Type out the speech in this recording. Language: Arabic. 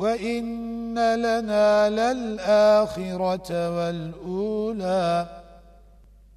وَإِنَّ لَنَا لَلْآخِرَةَ وَالْأُولَى